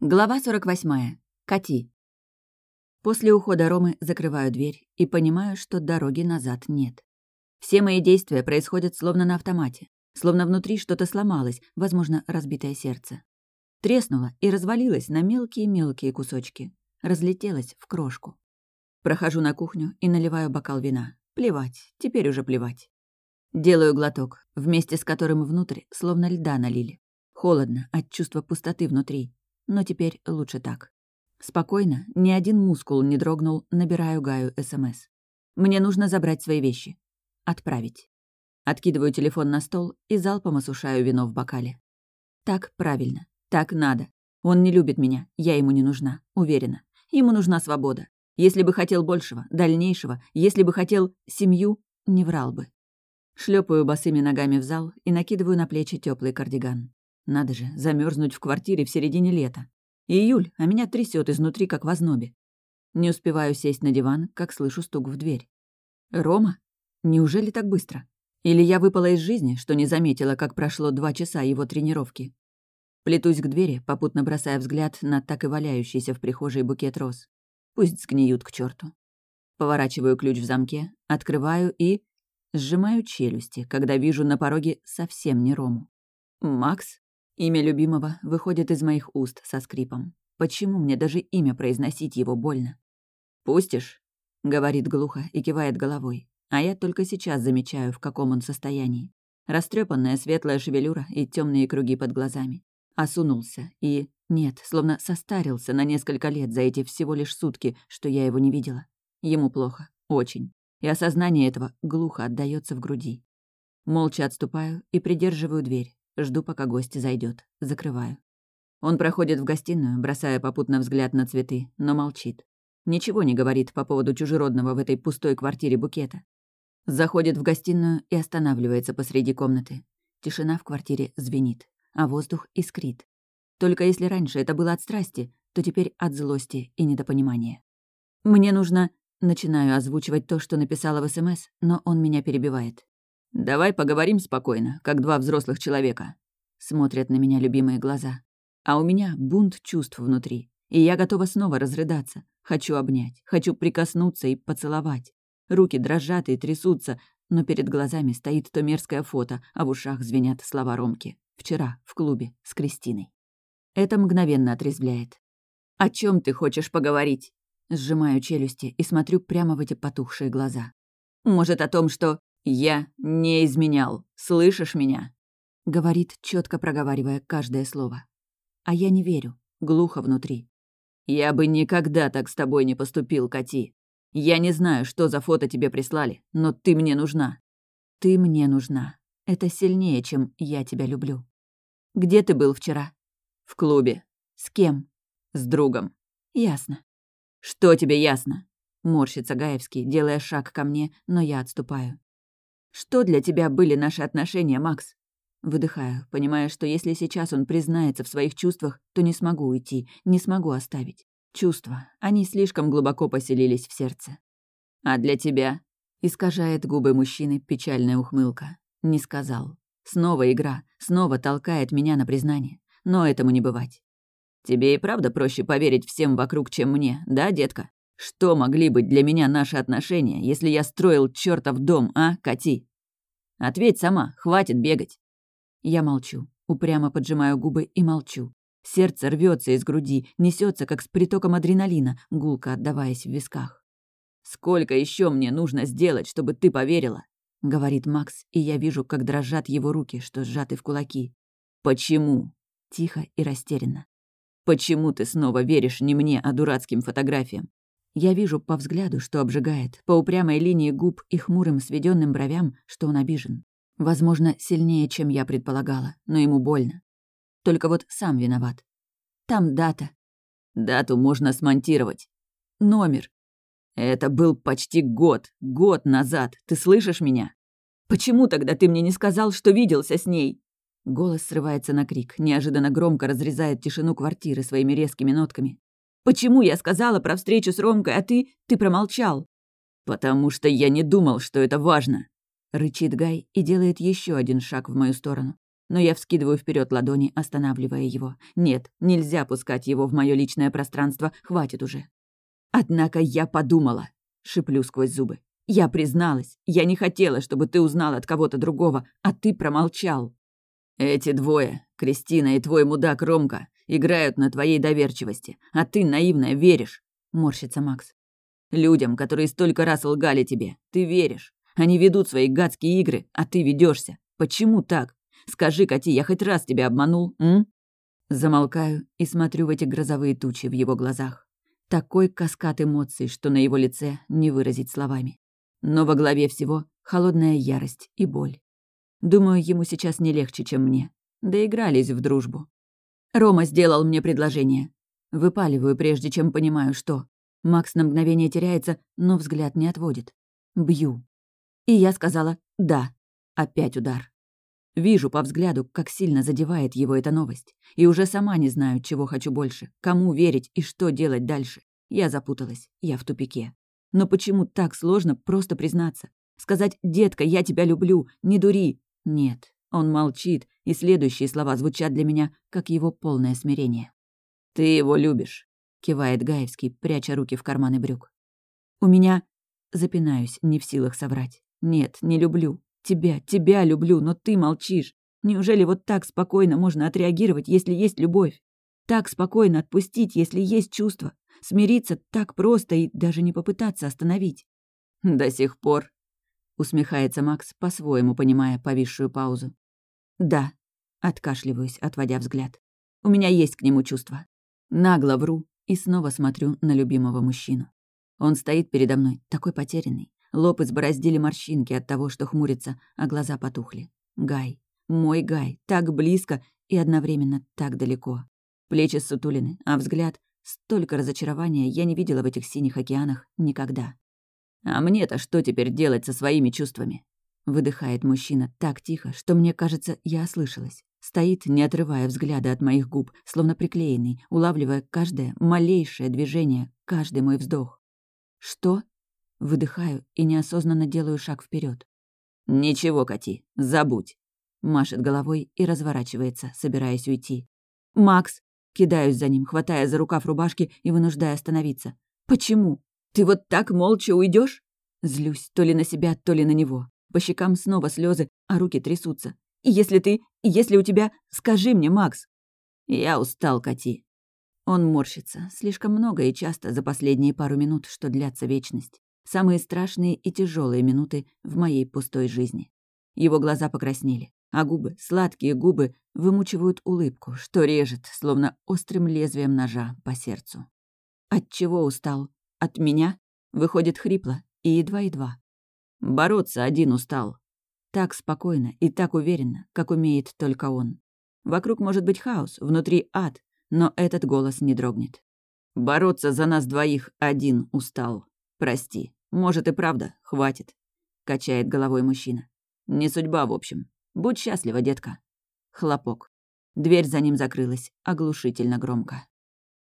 Глава 48. Кати. После ухода Ромы закрываю дверь и понимаю, что дороги назад нет. Все мои действия происходят словно на автомате, словно внутри что-то сломалось, возможно, разбитое сердце. Треснуло и развалилось на мелкие-мелкие кусочки. Разлетелось в крошку. Прохожу на кухню и наливаю бокал вина. Плевать, теперь уже плевать. Делаю глоток, вместе с которым внутрь словно льда налили. Холодно от чувства пустоты внутри, но теперь лучше так. Спокойно, ни один мускул не дрогнул, набираю Гаю СМС. Мне нужно забрать свои вещи. Отправить. Откидываю телефон на стол и залпом осушаю вино в бокале. Так правильно. Так надо. Он не любит меня, я ему не нужна, уверена. Ему нужна свобода. Если бы хотел большего, дальнейшего, если бы хотел семью, не врал бы. Шлепаю босыми ногами в зал и накидываю на плечи теплый кардиган. Надо же, замерзнуть в квартире в середине лета. июль, а меня трясет изнутри, как в ознобе. Не успеваю сесть на диван, как слышу стук в дверь. «Рома? Неужели так быстро? Или я выпала из жизни, что не заметила, как прошло два часа его тренировки?» Плетусь к двери, попутно бросая взгляд на так и валяющийся в прихожей букет роз. Пусть сгниют к черту. Поворачиваю ключ в замке, открываю и... Сжимаю челюсти, когда вижу на пороге совсем не Рому. «Макс?» Имя любимого выходит из моих уст со скрипом. Почему мне даже имя произносить его больно? «Пустишь?» — говорит глухо и кивает головой. А я только сейчас замечаю, в каком он состоянии. Растрепанная светлая шевелюра и темные круги под глазами. Осунулся и... Нет, словно состарился на несколько лет за эти всего лишь сутки, что я его не видела. Ему плохо. Очень. И осознание этого глухо отдаётся в груди. Молча отступаю и придерживаю дверь, Жду, пока гость зайдет. Закрываю. Он проходит в гостиную, бросая попутно взгляд на цветы, но молчит. Ничего не говорит по поводу чужеродного в этой пустой квартире букета. Заходит в гостиную и останавливается посреди комнаты. Тишина в квартире звенит, а воздух искрит. Только если раньше это было от страсти, то теперь от злости и недопонимания. «Мне нужно...» Начинаю озвучивать то, что написала в СМС, но он меня перебивает. «Давай поговорим спокойно, как два взрослых человека». Смотрят на меня любимые глаза. А у меня бунт чувств внутри. И я готова снова разрыдаться. Хочу обнять, хочу прикоснуться и поцеловать. Руки дрожат и трясутся, но перед глазами стоит то мерзкое фото, а в ушах звенят слова Ромки. Вчера, в клубе, с Кристиной. Это мгновенно отрезвляет. «О чем ты хочешь поговорить?» Сжимаю челюсти и смотрю прямо в эти потухшие глаза. «Может, о том, что «Я не изменял. Слышишь меня?» Говорит, четко проговаривая каждое слово. А я не верю. Глухо внутри. «Я бы никогда так с тобой не поступил, Кати. Я не знаю, что за фото тебе прислали, но ты мне нужна». «Ты мне нужна. Это сильнее, чем я тебя люблю». «Где ты был вчера?» «В клубе». «С кем?» «С другом». «Ясно». «Что тебе ясно?» Морщится Гаевский, делая шаг ко мне, но я отступаю. Что для тебя были наши отношения, Макс? Выдыхаю, понимая, что если сейчас он признается в своих чувствах, то не смогу уйти, не смогу оставить. Чувства, они слишком глубоко поселились в сердце. А для тебя? Искажает губы мужчины печальная ухмылка. Не сказал. Снова игра, снова толкает меня на признание. Но этому не бывать. Тебе и правда проще поверить всем вокруг, чем мне, да, детка? Что могли быть для меня наши отношения, если я строил чертов дом, а, Кати? Ответь сама, хватит бегать. Я молчу, упрямо поджимаю губы и молчу. Сердце рвется из груди, несется как с притоком адреналина, гулко отдаваясь в висках. «Сколько еще мне нужно сделать, чтобы ты поверила?» — говорит Макс, и я вижу, как дрожат его руки, что сжаты в кулаки. «Почему?» — тихо и растерянно. «Почему ты снова веришь не мне, а дурацким фотографиям? Я вижу по взгляду, что обжигает, по упрямой линии губ и хмурым сведенным бровям, что он обижен. Возможно, сильнее, чем я предполагала, но ему больно. Только вот сам виноват. Там дата. Дату можно смонтировать. Номер. Это был почти год, год назад. Ты слышишь меня? Почему тогда ты мне не сказал, что виделся с ней? Голос срывается на крик, неожиданно громко разрезает тишину квартиры своими резкими нотками. Почему я сказала про встречу с Ромкой, а ты... ты промолчал?» «Потому что я не думал, что это важно», — рычит Гай и делает еще один шаг в мою сторону. Но я вскидываю вперед ладони, останавливая его. Нет, нельзя пускать его в мое личное пространство, хватит уже. Однако я подумала, шиплю сквозь зубы. Я призналась. Я не хотела, чтобы ты узнал от кого-то другого, а ты промолчал. Эти двое, Кристина и твой мудак Ромка, играют на твоей доверчивости, а ты наивная веришь, морщится Макс. Людям, которые столько раз лгали тебе, ты веришь. Они ведут свои гадские игры, а ты ведешься. Почему так? Скажи, Кати, я хоть раз тебя обманул, м? Замолкаю и смотрю в эти грозовые тучи в его глазах. Такой каскад эмоций, что на его лице не выразить словами. Но во главе всего холодная ярость и боль. Думаю, ему сейчас не легче, чем мне. Доигрались в дружбу. Рома сделал мне предложение. Выпаливаю, прежде чем понимаю, что. Макс на мгновение теряется, но взгляд не отводит. Бью. И я сказала «да». Опять удар. Вижу по взгляду, как сильно задевает его эта новость. И уже сама не знаю, чего хочу больше, кому верить и что делать дальше. Я запуталась, я в тупике. Но почему так сложно просто признаться? Сказать «детка, я тебя люблю, не дури». Нет, он молчит, и следующие слова звучат для меня, как его полное смирение. «Ты его любишь», — кивает Гаевский, пряча руки в карманы брюк. «У меня...» Запинаюсь, не в силах соврать. «Нет, не люблю. Тебя, тебя люблю, но ты молчишь. Неужели вот так спокойно можно отреагировать, если есть любовь? Так спокойно отпустить, если есть чувство? Смириться так просто и даже не попытаться остановить? До сих пор, усмехается Макс, по-своему понимая повисшую паузу. Да, откашливаюсь, отводя взгляд. У меня есть к нему чувства. Нагло вру и снова смотрю на любимого мужчину. Он стоит передо мной, такой потерянный, Лоб избороздили морщинки от того, что хмурится, а глаза потухли. Гай. Мой Гай. Так близко и одновременно так далеко. Плечи сутулины, а взгляд... Столько разочарования я не видела в этих синих океанах никогда. «А мне-то что теперь делать со своими чувствами?» Выдыхает мужчина так тихо, что мне кажется, я ослышалась. Стоит, не отрывая взгляда от моих губ, словно приклеенный, улавливая каждое малейшее движение, каждый мой вздох. «Что?» Выдыхаю и неосознанно делаю шаг вперед. «Ничего, Кати, забудь!» Машет головой и разворачивается, собираясь уйти. «Макс!» Кидаюсь за ним, хватая за рукав рубашки и вынуждая остановиться. «Почему? Ты вот так молча уйдешь? Злюсь то ли на себя, то ли на него. По щекам снова слезы, а руки трясутся. Если ты, если у тебя, скажи мне, Макс. Я устал, Кати. Он морщится. Слишком много и часто за последние пару минут, что длятся вечность самые страшные и тяжелые минуты в моей пустой жизни. Его глаза покраснели, а губы, сладкие губы, вымучивают улыбку, что режет, словно острым лезвием ножа по сердцу. От чего устал? От меня? Выходит хрипло и едва-едва. Бороться один устал. Так спокойно и так уверенно, как умеет только он. Вокруг может быть хаос, внутри ад, но этот голос не дрогнет. Бороться за нас двоих один устал. Прости. «Может и правда, хватит», — качает головой мужчина. «Не судьба, в общем. Будь счастлива, детка». Хлопок. Дверь за ним закрылась, оглушительно громко.